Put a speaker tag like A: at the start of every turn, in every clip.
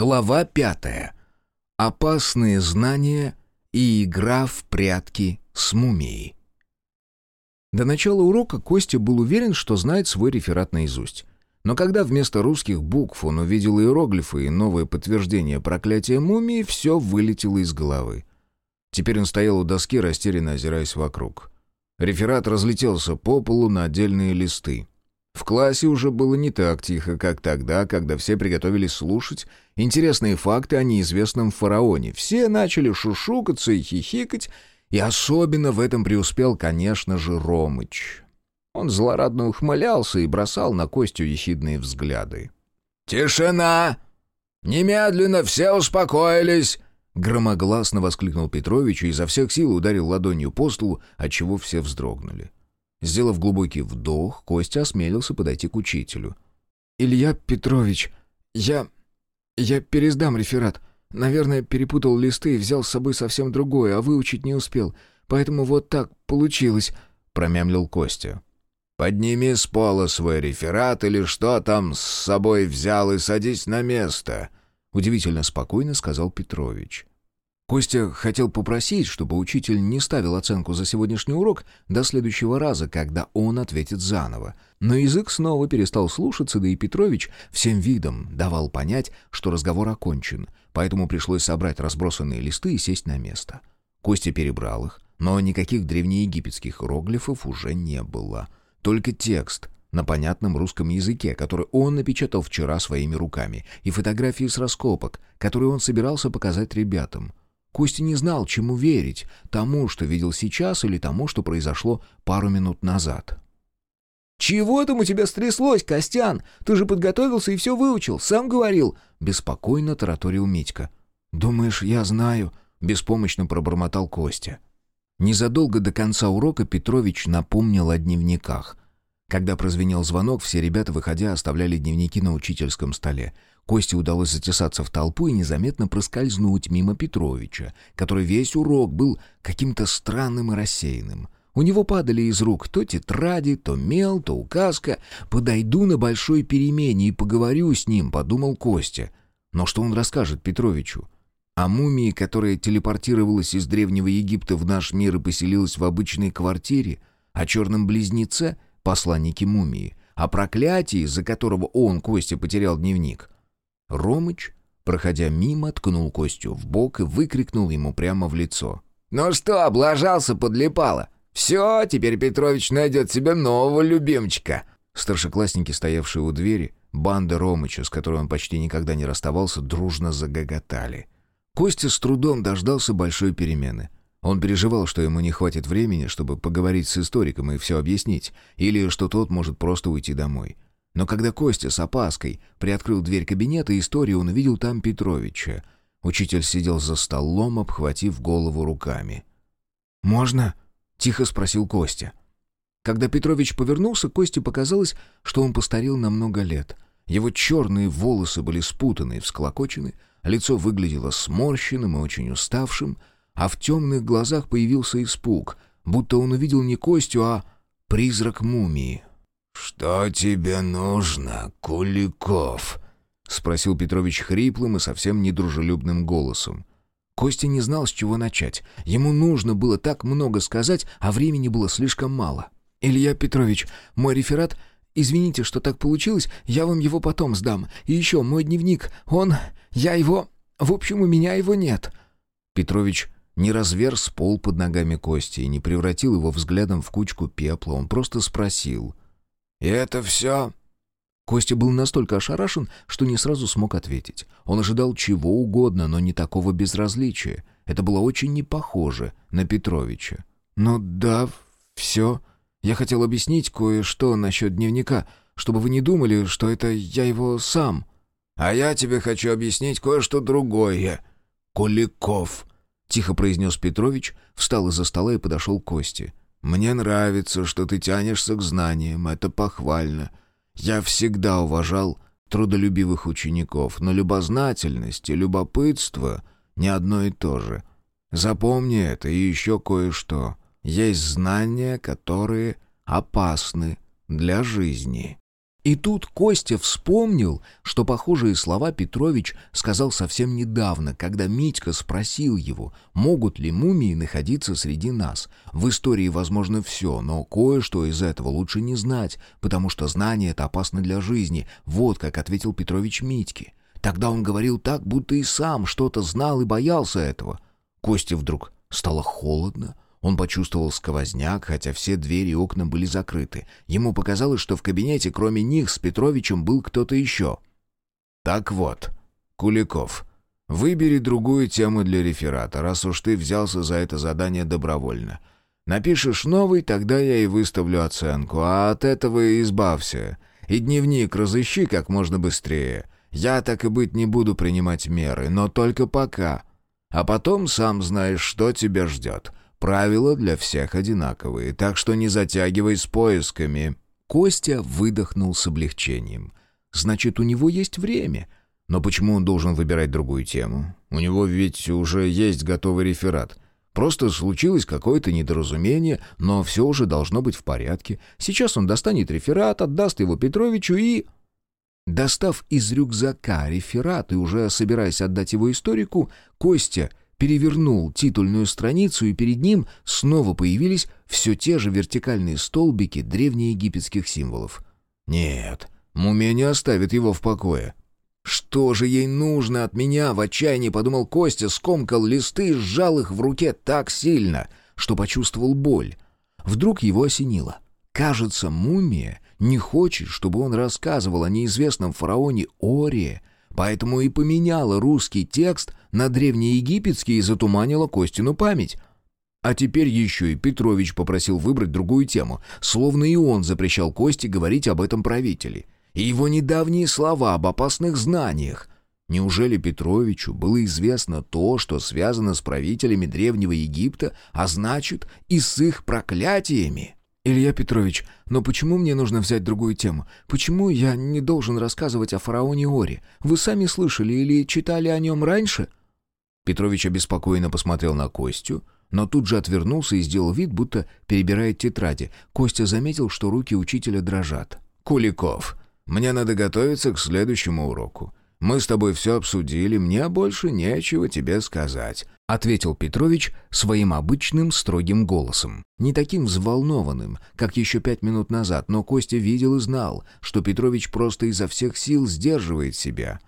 A: Глава пятая. Опасные знания и игра в прятки с мумией. До начала урока Костя был уверен, что знает свой реферат наизусть. Но когда вместо русских букв он увидел иероглифы и новое подтверждение проклятия мумии, все вылетело из головы. Теперь он стоял у доски, растерянно озираясь вокруг. Реферат разлетелся по полу на отдельные листы. В классе уже было не так тихо, как тогда, когда все приготовились слушать интересные факты о неизвестном фараоне. Все начали шушукаться и хихикать, и особенно в этом преуспел, конечно же, Ромыч. Он злорадно ухмылялся и бросал на Костю ехидные взгляды.
B: «Тишина! Немедленно все успокоились!»
A: Громогласно воскликнул Петрович и изо всех сил ударил ладонью по столу, отчего все вздрогнули. Сделав глубокий вдох, Костя осмелился подойти к учителю. «Илья Петрович, я... я пересдам реферат. Наверное, перепутал листы и взял с собой совсем другое, а выучить не успел. Поэтому вот так получилось», — промямлил Костя.
B: «Подними с пола свой реферат или что там с собой взял и садись на место», — удивительно спокойно сказал Петрович.
A: Костя хотел попросить, чтобы учитель не ставил оценку за сегодняшний урок до следующего раза, когда он ответит заново. Но язык снова перестал слушаться, да и Петрович всем видом давал понять, что разговор окончен, поэтому пришлось собрать разбросанные листы и сесть на место. Костя перебрал их, но никаких древнеегипетских иероглифов уже не было. Только текст на понятном русском языке, который он напечатал вчера своими руками, и фотографии с раскопок, которые он собирался показать ребятам — Костя не знал, чему верить, тому, что видел сейчас, или тому, что произошло пару минут назад.
C: «Чего там у тебя стряслось, Костян? Ты же подготовился и все выучил, сам говорил!»
A: Беспокойно тараторил Митька. «Думаешь, я знаю?» — беспомощно пробормотал Костя. Незадолго до конца урока Петрович напомнил о дневниках. Когда прозвенел звонок, все ребята, выходя, оставляли дневники на учительском столе. Косте удалось затесаться в толпу и незаметно проскользнуть мимо Петровича, который весь урок был каким-то странным и рассеянным. У него падали из рук то тетради, то мел, то указка. «Подойду на большой перемене и поговорю с ним», — подумал Костя. Но что он расскажет Петровичу? О мумии, которая телепортировалась из Древнего Египта в наш мир и поселилась в обычной квартире? О черном близнеце, посланнике мумии? О проклятии, из-за которого он, Костя, потерял дневник? Ромыч, проходя мимо, ткнул Костю в бок и выкрикнул ему прямо в лицо.
B: «Ну что, облажался, подлипало? Все, теперь Петрович найдет себе нового любимчика!»
A: Старшеклассники, стоявшие у двери, банда Ромыча, с которой он почти никогда не расставался, дружно загоготали. Костя с трудом дождался большой перемены. Он переживал, что ему не хватит времени, чтобы поговорить с историком и все объяснить, или что тот может просто уйти домой. Но когда Костя с опаской приоткрыл дверь кабинета истории, он увидел там Петровича. Учитель сидел за столом, обхватив голову руками. «Можно?» — тихо спросил Костя. Когда Петрович повернулся, Косте показалось, что он постарел на много лет. Его черные волосы были спутаны и всклокочены, лицо выглядело сморщенным и очень уставшим, а в темных глазах появился испуг, будто он увидел не Костю, а призрак мумии.
B: «Что тебе нужно, Куликов?»
A: — спросил Петрович хриплым и совсем недружелюбным голосом. Костя не знал, с чего начать. Ему нужно было так много сказать, а времени было слишком мало. «Илья Петрович, мой реферат... Извините, что так получилось, я вам его потом сдам. И еще мой дневник, он... Я его... В общем, у меня его нет». Петрович не разверз пол под ногами Кости и не превратил его взглядом в кучку пепла. Он просто спросил —
B: «И это все?»
A: Костя был настолько ошарашен, что не сразу смог ответить. Он ожидал чего угодно, но не такого безразличия. Это было очень не похоже на Петровича. «Ну да, все. Я хотел объяснить кое-что насчет дневника, чтобы вы не думали, что это я его сам».
B: «А я тебе хочу объяснить кое-что другое. Куликов», — тихо произнес Петрович, встал из-за стола и подошел к Косте. Мне нравится, что ты тянешься к знаниям, это похвально. Я всегда уважал трудолюбивых учеников, но любознательность и любопытство не одно и то же. Запомни это и еще кое-что. Есть знания, которые опасны для жизни».
A: И тут Костя вспомнил, что похожие слова Петрович сказал совсем недавно, когда Митька спросил его, могут ли мумии находиться среди нас. В истории возможно все, но кое-что из этого лучше не знать, потому что знание — это опасно для жизни. Вот как ответил Петрович Митьке. Тогда он говорил так, будто и сам что-то знал и боялся этого. Косте вдруг стало холодно, он почувствовал сквозняк, хотя все двери и окна были закрыты. Ему показалось, что в кабинете, кроме них, с Петровичем был кто-то еще.
B: «Так вот, Куликов, выбери другую тему для реферата, раз уж ты взялся за это задание добровольно. Напишешь новый, тогда я и выставлю оценку, а от этого избавься. И дневник разыщи как можно быстрее. Я, так и быть, не буду принимать меры, но только пока. А потом сам знаешь, что тебя ждет». Правила для всех одинаковые, так что не затягивай с поисками».
A: Костя выдохнул с облегчением. «Значит, у него есть время. Но почему он должен выбирать другую тему?
B: У него ведь уже есть готовый реферат. Просто случилось какое-то недоразумение, но все уже должно быть в порядке. Сейчас он достанет реферат, отдаст его Петровичу и...»
A: Достав из рюкзака реферат и уже собираясь отдать его историку, Костя перевернул титульную страницу, и перед ним снова появились все те же вертикальные столбики древнеегипетских символов.
B: «Нет, мумия не оставит его в покое».
A: «Что же ей нужно от меня?» — в отчаянии подумал Костя, скомкал листы и сжал их в руке так сильно, что почувствовал боль. Вдруг его осенило. Кажется, мумия не хочет, чтобы он рассказывал о неизвестном фараоне Ории, поэтому и поменяла русский текст на древнеегипетский и затуманила Костину память. А теперь еще и Петрович попросил выбрать другую тему, словно и он запрещал Косте говорить об этом правителе. И его недавние слова об опасных знаниях. Неужели Петровичу было известно то, что связано с правителями Древнего Египта, а значит и с их проклятиями? «Илья Петрович, но почему мне нужно взять другую тему? Почему я не должен рассказывать о фараоне Ори? Вы сами слышали или читали о нем раньше?» Петрович обеспокоенно посмотрел на Костю, но тут же отвернулся и сделал вид, будто перебирает тетради. Костя заметил, что руки учителя дрожат.
B: «Куликов, мне надо готовиться к следующему уроку. Мы с тобой все обсудили, мне больше нечего тебе сказать
A: ответил Петрович своим обычным строгим голосом. Не таким взволнованным, как еще пять минут назад, но Костя видел и знал, что Петрович просто изо всех сил сдерживает себя.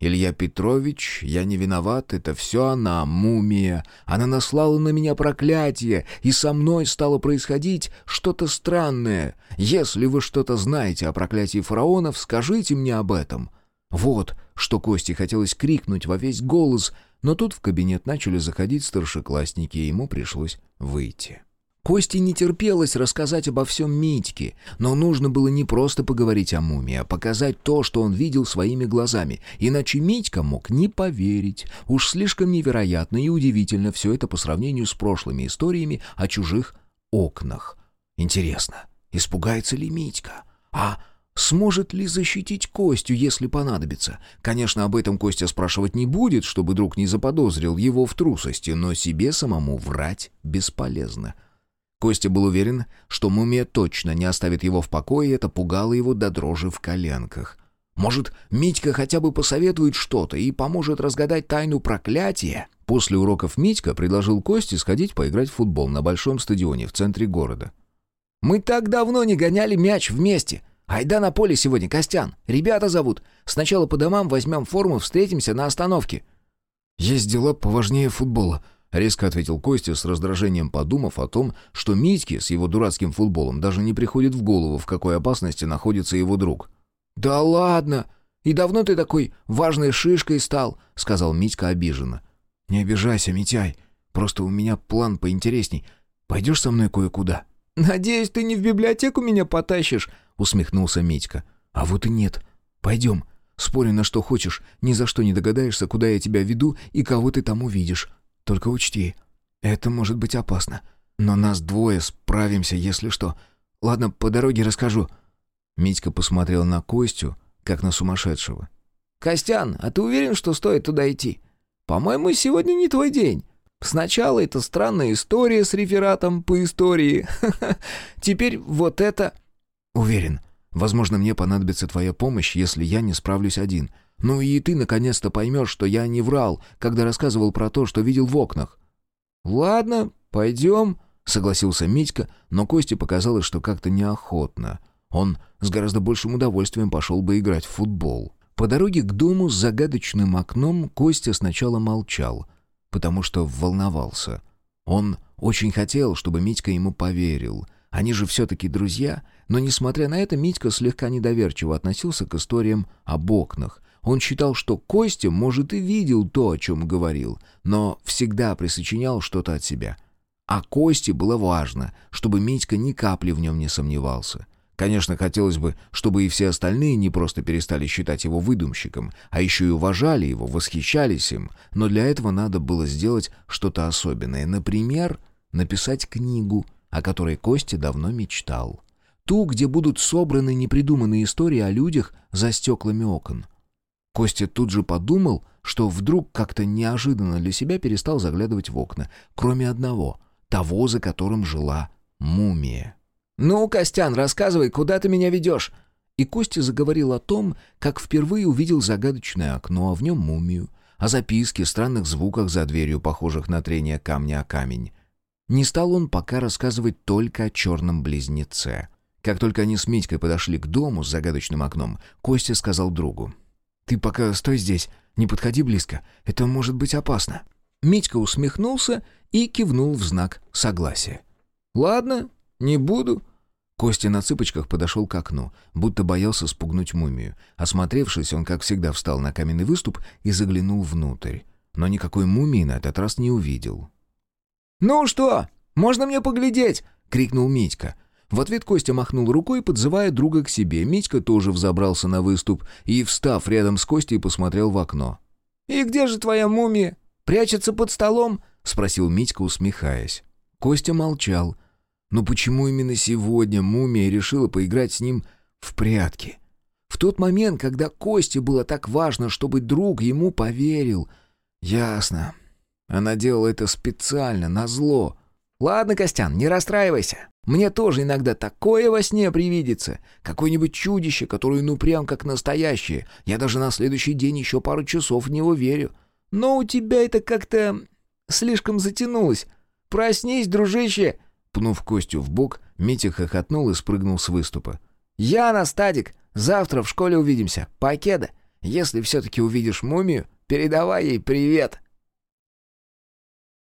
A: «Илья Петрович, я не виноват, это все она, мумия. Она наслала на меня проклятие, и со мной стало происходить что-то странное. Если вы что-то знаете о проклятии фараонов, скажите мне об этом». Вот, что Косте хотелось крикнуть во весь голос — но тут в кабинет начали заходить старшеклассники, и ему пришлось выйти. Косте не терпелось рассказать обо всем Митьке, но нужно было не просто поговорить о мумии, а показать то, что он видел своими глазами, иначе Митька мог не поверить. Уж слишком невероятно и удивительно все это по сравнению с прошлыми историями о чужих окнах. Интересно, испугается ли Митька? А Сможет ли защитить Костю, если понадобится? Конечно, об этом Костя спрашивать не будет, чтобы друг не заподозрил его в трусости, но себе самому врать бесполезно. Костя был уверен, что мумия точно не оставит его в покое, и это пугало его до дрожи в коленках. Может, Митька хотя бы посоветует что-то и поможет разгадать тайну проклятия? После уроков Митька предложил Косте сходить поиграть в футбол на большом стадионе в центре города. «Мы так давно не гоняли мяч вместе», «Айда на поле сегодня, Костян. Ребята зовут. Сначала по домам возьмем форму, встретимся на остановке».
B: «Есть дела поважнее футбола», — резко ответил Костя с раздражением, подумав о том, что Митьке с его дурацким футболом даже не приходит в голову, в какой опасности находится его друг.
C: «Да ладно! И давно ты такой важной шишкой стал?» — сказал Митька обиженно.
B: «Не обижайся, Митяй. Просто у меня план поинтересней. Пойдешь со мной кое-куда?»
C: «Надеюсь, ты не в библиотеку меня потащишь?» усмехнулся Митька.
A: «А вот и нет. Пойдем. Спорю на что хочешь, ни за что не догадаешься, куда я тебя веду и кого ты там увидишь. Только учти, это может быть опасно. Но нас двое справимся, если что. Ладно, по дороге расскажу». Митька посмотрел на Костю, как на сумасшедшего.
C: «Костян, а ты уверен, что стоит туда идти? По-моему, сегодня не твой день. Сначала это странная история с рефератом по истории. Теперь вот это...»
A: «Уверен. Возможно, мне понадобится твоя помощь, если я не справлюсь один. Ну и ты наконец-то поймешь, что я не врал, когда рассказывал про то, что видел в окнах».
C: «Ладно, пойдем», —
A: согласился Митька, но Косте показалось, что как-то неохотно. Он с гораздо большим удовольствием пошел бы играть в футбол. По дороге к дому с загадочным окном Костя сначала молчал, потому что волновался. Он очень хотел, чтобы Митька ему поверил. Они же все-таки друзья, но, несмотря на это, Митька слегка недоверчиво относился к историям об окнах. Он считал, что Костя, может, и видел то, о чем говорил, но всегда присочинял что-то от себя. А Косте было важно, чтобы Митька ни капли в нем не сомневался. Конечно, хотелось бы, чтобы и все остальные не просто перестали считать его выдумщиком, а еще и уважали его, восхищались им, но для этого надо было сделать что-то особенное. Например, написать книгу, о которой Костя давно мечтал. Ту, где будут собраны непридуманные истории о людях за стеклами окон. Костя тут же подумал, что вдруг как-то неожиданно для себя перестал заглядывать в окна, кроме одного, того, за которым жила мумия.
C: «Ну, Костян, рассказывай, куда ты меня ведешь?»
A: И Костя заговорил о том, как впервые увидел загадочное окно, а в нем мумию, о записке, странных звуках за дверью, похожих на трение камня о камень. Не стал он пока рассказывать только о черном близнеце. Как только они с Митькой подошли к дому с загадочным окном, Костя сказал другу. «Ты пока стой здесь, не подходи близко, это может быть опасно». Митька усмехнулся и кивнул в знак согласия.
C: «Ладно, не буду»,
A: Костя на цыпочках подошел к окну, будто боялся спугнуть мумию. Осмотревшись, он, как всегда, встал на каменный выступ и заглянул внутрь. Но никакой мумии на этот раз не увидел.
C: «Ну что, можно мне поглядеть?» — крикнул Митька.
A: В ответ Костя махнул рукой, подзывая друга к себе. Митька тоже взобрался на выступ и, встав рядом с Костей, посмотрел в окно.
C: «И где же твоя мумия? Прячется под столом?»
A: — спросил Митька, усмехаясь. Костя молчал — но почему именно сегодня мумия решила поиграть с ним в прятки? В тот момент, когда Косте было так важно, чтобы друг ему поверил. Ясно. Она делала это специально, назло.
C: «Ладно, Костян, не расстраивайся. Мне тоже иногда такое во сне привидится. Какое-нибудь чудище, которое ну прям как настоящее. Я даже на следующий день еще пару часов в него верю. Но у тебя это как-то слишком затянулось. Проснись, дружище!»
A: Пнув Костю в бок, Митя хохотнул и спрыгнул с выступа.
C: «Яна, Стадик, завтра в школе увидимся. Покеда. Если все-таки увидишь мумию, передавай ей привет».